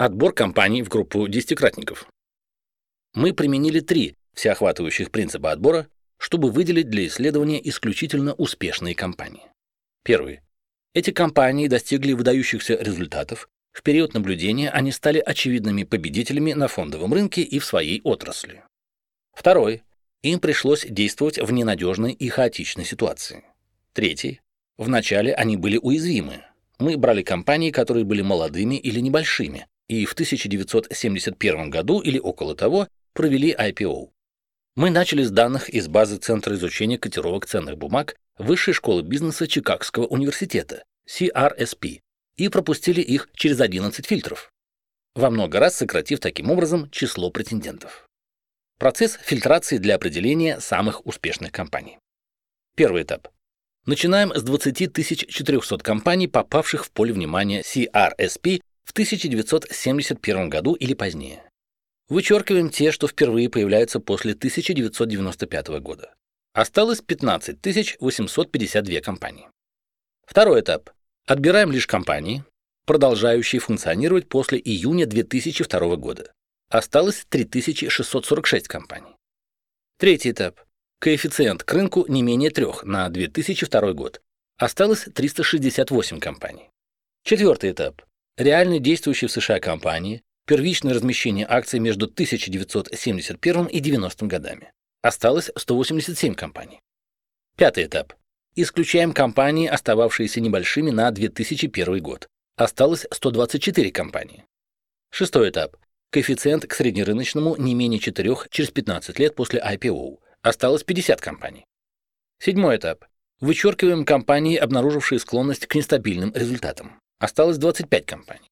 Отбор компаний в группу десятикратников. Мы применили три всеохватывающих принципа отбора, чтобы выделить для исследования исключительно успешные компании. Первый. Эти компании достигли выдающихся результатов. В период наблюдения они стали очевидными победителями на фондовом рынке и в своей отрасли. Второй. Им пришлось действовать в ненадежной и хаотичной ситуации. Третий. Вначале они были уязвимы. Мы брали компании, которые были молодыми или небольшими, и в 1971 году или около того провели IPO. Мы начали с данных из базы Центра изучения котировок ценных бумаг Высшей школы бизнеса Чикагского университета, CRSP, и пропустили их через 11 фильтров, во много раз сократив таким образом число претендентов. Процесс фильтрации для определения самых успешных компаний. Первый этап. Начинаем с 20 400 компаний, попавших в поле внимания CRSP в 1971 году или позднее. Вычеркиваем те, что впервые появляются после 1995 года. Осталось 15 852 компании. Второй этап. Отбираем лишь компании, продолжающие функционировать после июня 2002 года. Осталось 3646 компаний. Третий этап. Коэффициент к рынку не менее 3 на 2002 год. Осталось 368 компаний. Четвертый этап. Реально действующие в США компании, Первичное размещение акций между 1971 и 90 годами. Осталось 187 компаний. Пятый этап. Исключаем компании, остававшиеся небольшими на 2001 год. Осталось 124 компании. Шестой этап. Коэффициент к среднерыночному не менее 4 через 15 лет после IPO. Осталось 50 компаний. Седьмой этап. Вычеркиваем компании, обнаружившие склонность к нестабильным результатам. Осталось 25 компаний.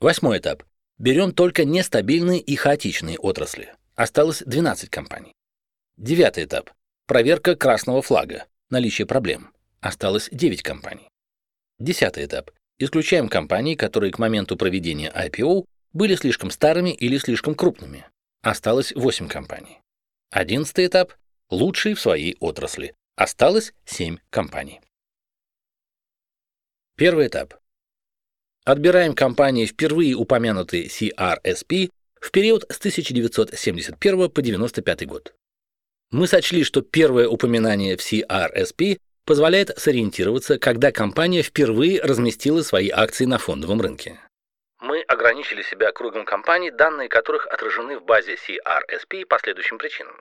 Восьмой этап. Берем только нестабильные и хаотичные отрасли. Осталось 12 компаний. Девятый этап. Проверка красного флага. Наличие проблем. Осталось 9 компаний. Десятый этап. Исключаем компании, которые к моменту проведения IPO были слишком старыми или слишком крупными. Осталось 8 компаний. Одиннадцатый этап. Лучшие в своей отрасли. Осталось 7 компаний. Первый этап. Отбираем компании, впервые упомянутые CRSP, в период с 1971 по 1995 год. Мы сочли, что первое упоминание в CRSP позволяет сориентироваться, когда компания впервые разместила свои акции на фондовом рынке. Мы ограничили себя кругом компаний, данные которых отражены в базе CRSP по следующим причинам.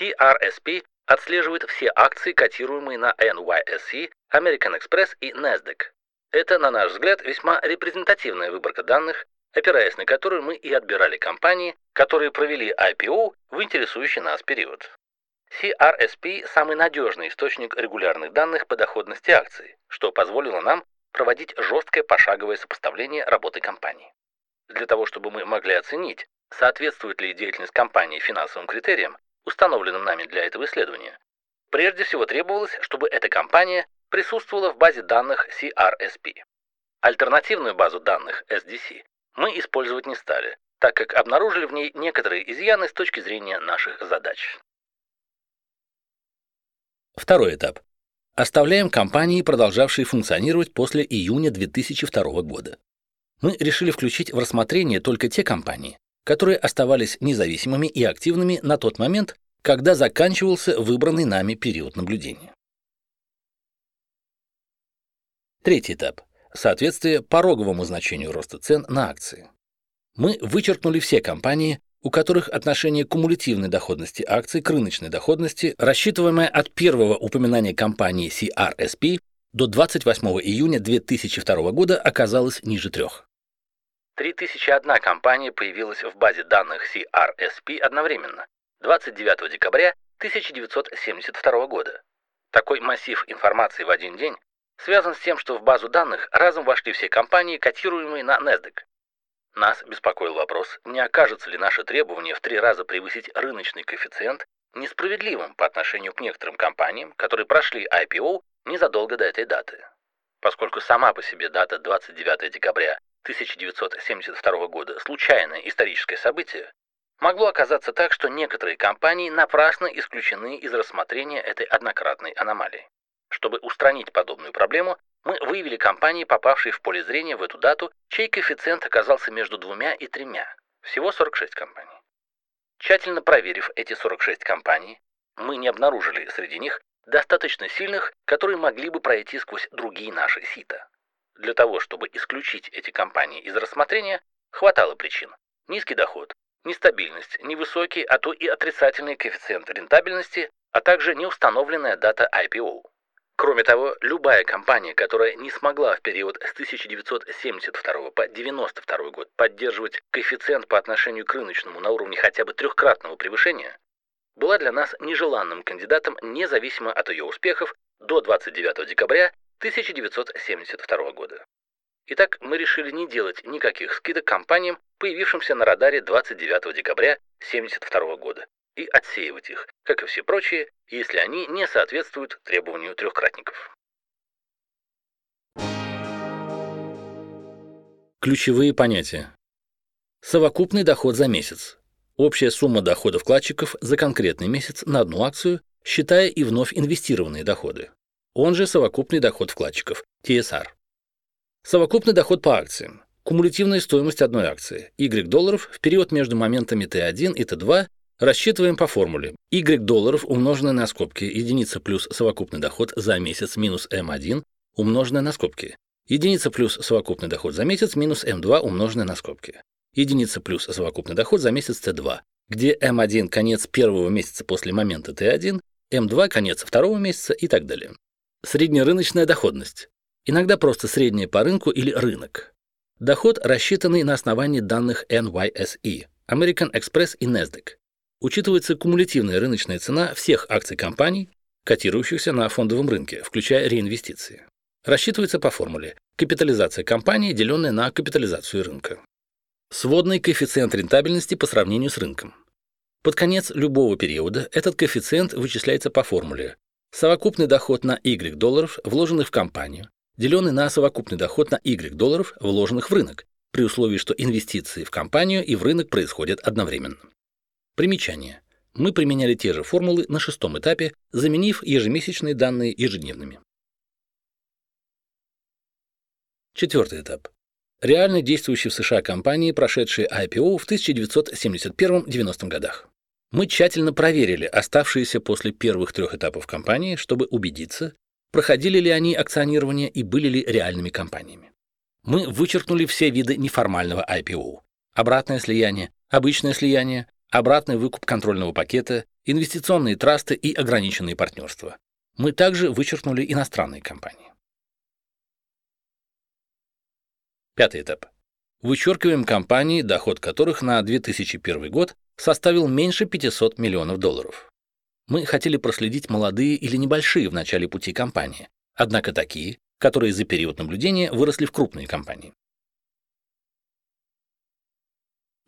CRSP отслеживает все акции, котируемые на NYSE, American Express и NASDAQ, это, на наш взгляд, весьма репрезентативная выборка данных, опираясь на которую мы и отбирали компании, которые провели IPO в интересующий нас период. CRSP – самый надежный источник регулярных данных по доходности акций, что позволило нам проводить жесткое пошаговое сопоставление работы компании. Для того, чтобы мы могли оценить, соответствует ли деятельность компании финансовым критериям, установленным нами для этого исследования, прежде всего требовалось, чтобы эта компания присутствовала в базе данных CRSP. Альтернативную базу данных SDC мы использовать не стали, так как обнаружили в ней некоторые изъяны с точки зрения наших задач. Второй этап. Оставляем компании, продолжавшие функционировать после июня 2002 года. Мы решили включить в рассмотрение только те компании, которые оставались независимыми и активными на тот момент, когда заканчивался выбранный нами период наблюдения. Третий этап. Соответствие пороговому значению роста цен на акции. Мы вычеркнули все компании, у которых отношение кумулятивной доходности акций к рыночной доходности, рассчитываемое от первого упоминания компании CRSP до 28 июня 2002 года, оказалось ниже трех. 3001 компания появилась в базе данных CRSP одновременно, 29 декабря 1972 года. Такой массив информации в один день связан с тем, что в базу данных разом вошли все компании, котируемые на NASDAQ. Нас беспокоил вопрос, не окажется ли наше требование в три раза превысить рыночный коэффициент несправедливым по отношению к некоторым компаниям, которые прошли IPO незадолго до этой даты. Поскольку сама по себе дата 29 декабря 1972 года случайное историческое событие, могло оказаться так, что некоторые компании напрасно исключены из рассмотрения этой однократной аномалии. Чтобы устранить подобную проблему, Мы выявили компании, попавшие в поле зрения в эту дату, чей коэффициент оказался между двумя и тремя. Всего 46 компаний. Тщательно проверив эти 46 компаний, мы не обнаружили среди них достаточно сильных, которые могли бы пройти сквозь другие наши сита. Для того, чтобы исключить эти компании из рассмотрения, хватало причин. Низкий доход, нестабильность, невысокий, а то и отрицательный коэффициент рентабельности, а также неустановленная дата IPO. Кроме того, любая компания, которая не смогла в период с 1972 по 1992 год поддерживать коэффициент по отношению к рыночному на уровне хотя бы трехкратного превышения, была для нас нежеланным кандидатом независимо от ее успехов до 29 декабря 1972 года. Итак, мы решили не делать никаких скидок компаниям, появившимся на радаре 29 декабря 1972 года, и отсеивать их, как и все прочие, если они не соответствуют требованию трехкратников. Ключевые понятия. Совокупный доход за месяц. Общая сумма дохода вкладчиков за конкретный месяц на одну акцию, считая и вновь инвестированные доходы. Он же совокупный доход вкладчиков, TSR. Совокупный доход по акциям. Кумулятивная стоимость одной акции, Y долларов в период между моментами T1 и T2 Рассчитываем по формуле. Y долларов умноженное на скобки единица плюс совокупный доход за месяц минус M1 умноженное на скобки. Единица плюс совокупный доход за месяц минус M2 умноженное на скобки. Единица плюс совокупный доход за месяц T2, где M1 конец первого месяца после момента T1, M2 конец второго месяца и так далее. Среднерыночная доходность. Иногда просто средняя по рынку или рынок. Доход, рассчитанный на основании данных NYSE, American Express и NASDAQ учитывается кумулятивная рыночная цена всех акций компаний, котирующихся на фондовом рынке, включая реинвестиции. Рассчитывается по формуле капитализация компании, деленная на капитализацию рынка. Сводный коэффициент рентабельности по сравнению с рынком. Под конец любого периода этот коэффициент вычисляется по формуле совокупный доход на Y долларов, вложенных в компанию, деленный на совокупный доход на Y долларов, вложенных в рынок, при условии, что инвестиции в компанию и в рынок происходят одновременно. Примечание. Мы применяли те же формулы на шестом этапе, заменив ежемесячные данные ежедневными. Четвертый этап. Реально действующие в США компании, прошедшие IPO в 1971-90 годах. Мы тщательно проверили оставшиеся после первых трех этапов компании, чтобы убедиться, проходили ли они акционирование и были ли реальными компаниями. Мы вычеркнули все виды неформального IPO. Обратное слияние, обычное слияние, обратный выкуп контрольного пакета, инвестиционные трасты и ограниченные партнерства. Мы также вычеркнули иностранные компании. Пятый этап. Вычеркиваем компании, доход которых на 2001 год составил меньше 500 миллионов долларов. Мы хотели проследить молодые или небольшие в начале пути компании, однако такие, которые за период наблюдения выросли в крупные компании.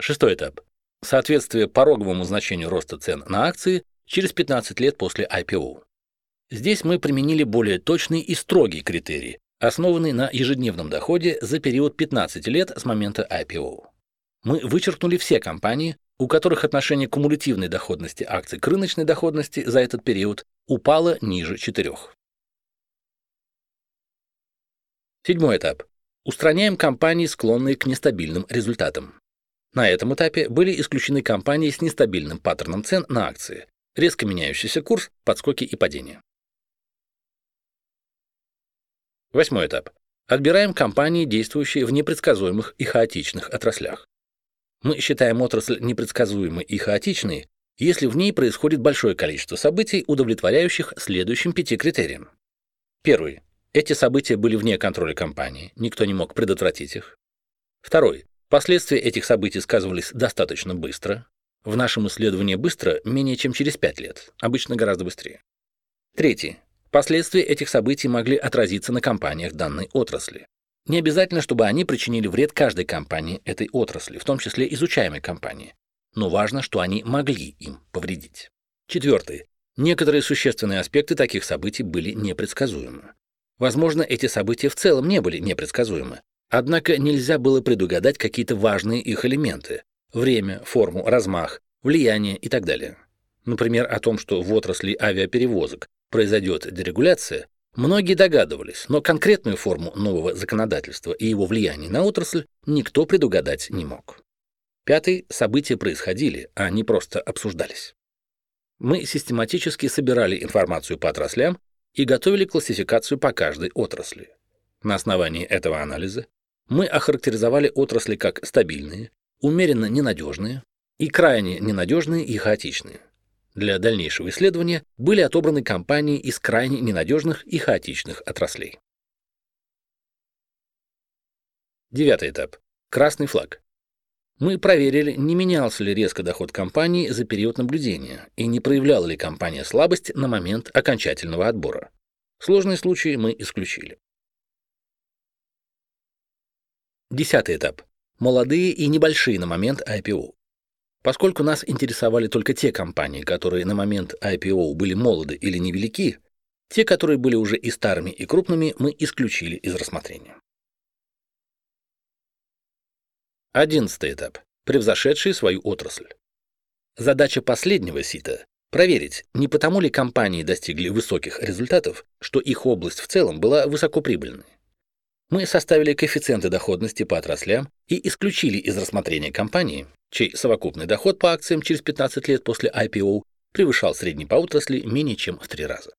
Шестой этап. Соответствие пороговому значению роста цен на акции через 15 лет после IPO. Здесь мы применили более точный и строгий критерий, основанный на ежедневном доходе за период 15 лет с момента IPO. Мы вычеркнули все компании, у которых отношение кумулятивной доходности акций к рыночной доходности за этот период упало ниже 4. Седьмой этап. Устраняем компании, склонные к нестабильным результатам. На этом этапе были исключены компании с нестабильным паттерном цен на акции, резко меняющийся курс, подскоки и падения. Восьмой этап. Отбираем компании, действующие в непредсказуемых и хаотичных отраслях. Мы считаем отрасль непредсказуемой и хаотичной, если в ней происходит большое количество событий, удовлетворяющих следующим пяти критериям. Первый. Эти события были вне контроля компании, никто не мог предотвратить их. Второй. Последствия этих событий сказывались достаточно быстро. В нашем исследовании быстро менее чем через 5 лет, обычно гораздо быстрее. Третий. Последствия этих событий могли отразиться на компаниях данной отрасли. Не обязательно, чтобы они причинили вред каждой компании этой отрасли, в том числе изучаемой компании. Но важно, что они могли им повредить. Четвертый. Некоторые существенные аспекты таких событий были непредсказуемы. Возможно, эти события в целом не были непредсказуемы, Однако нельзя было предугадать какие-то важные их элементы – время, форму, размах, влияние и так далее. Например, о том, что в отрасли авиаперевозок произойдет дерегуляция, Многие догадывались, но конкретную форму нового законодательства и его влияние на отрасль никто предугадать не мог. Пятый – события происходили, а не просто обсуждались. Мы систематически собирали информацию по отраслям и готовили классификацию по каждой отрасли. На основании этого анализа мы охарактеризовали отрасли как стабильные, умеренно ненадежные и крайне ненадежные и хаотичные. Для дальнейшего исследования были отобраны компании из крайне ненадежных и хаотичных отраслей. Девятый этап. Красный флаг. Мы проверили, не менялся ли резко доход компании за период наблюдения и не проявляла ли компания слабость на момент окончательного отбора. Сложные случаи мы исключили. Десятый этап. Молодые и небольшие на момент IPO. Поскольку нас интересовали только те компании, которые на момент IPO были молоды или невелики, те, которые были уже и старыми, и крупными, мы исключили из рассмотрения. Одиннадцатый этап. Превзошедшие свою отрасль. Задача последнего сита – проверить, не потому ли компании достигли высоких результатов, что их область в целом была высокоприбыльной. Мы составили коэффициенты доходности по отраслям и исключили из рассмотрения компании, чей совокупный доход по акциям через 15 лет после IPO превышал средний по отрасли менее чем в три раза.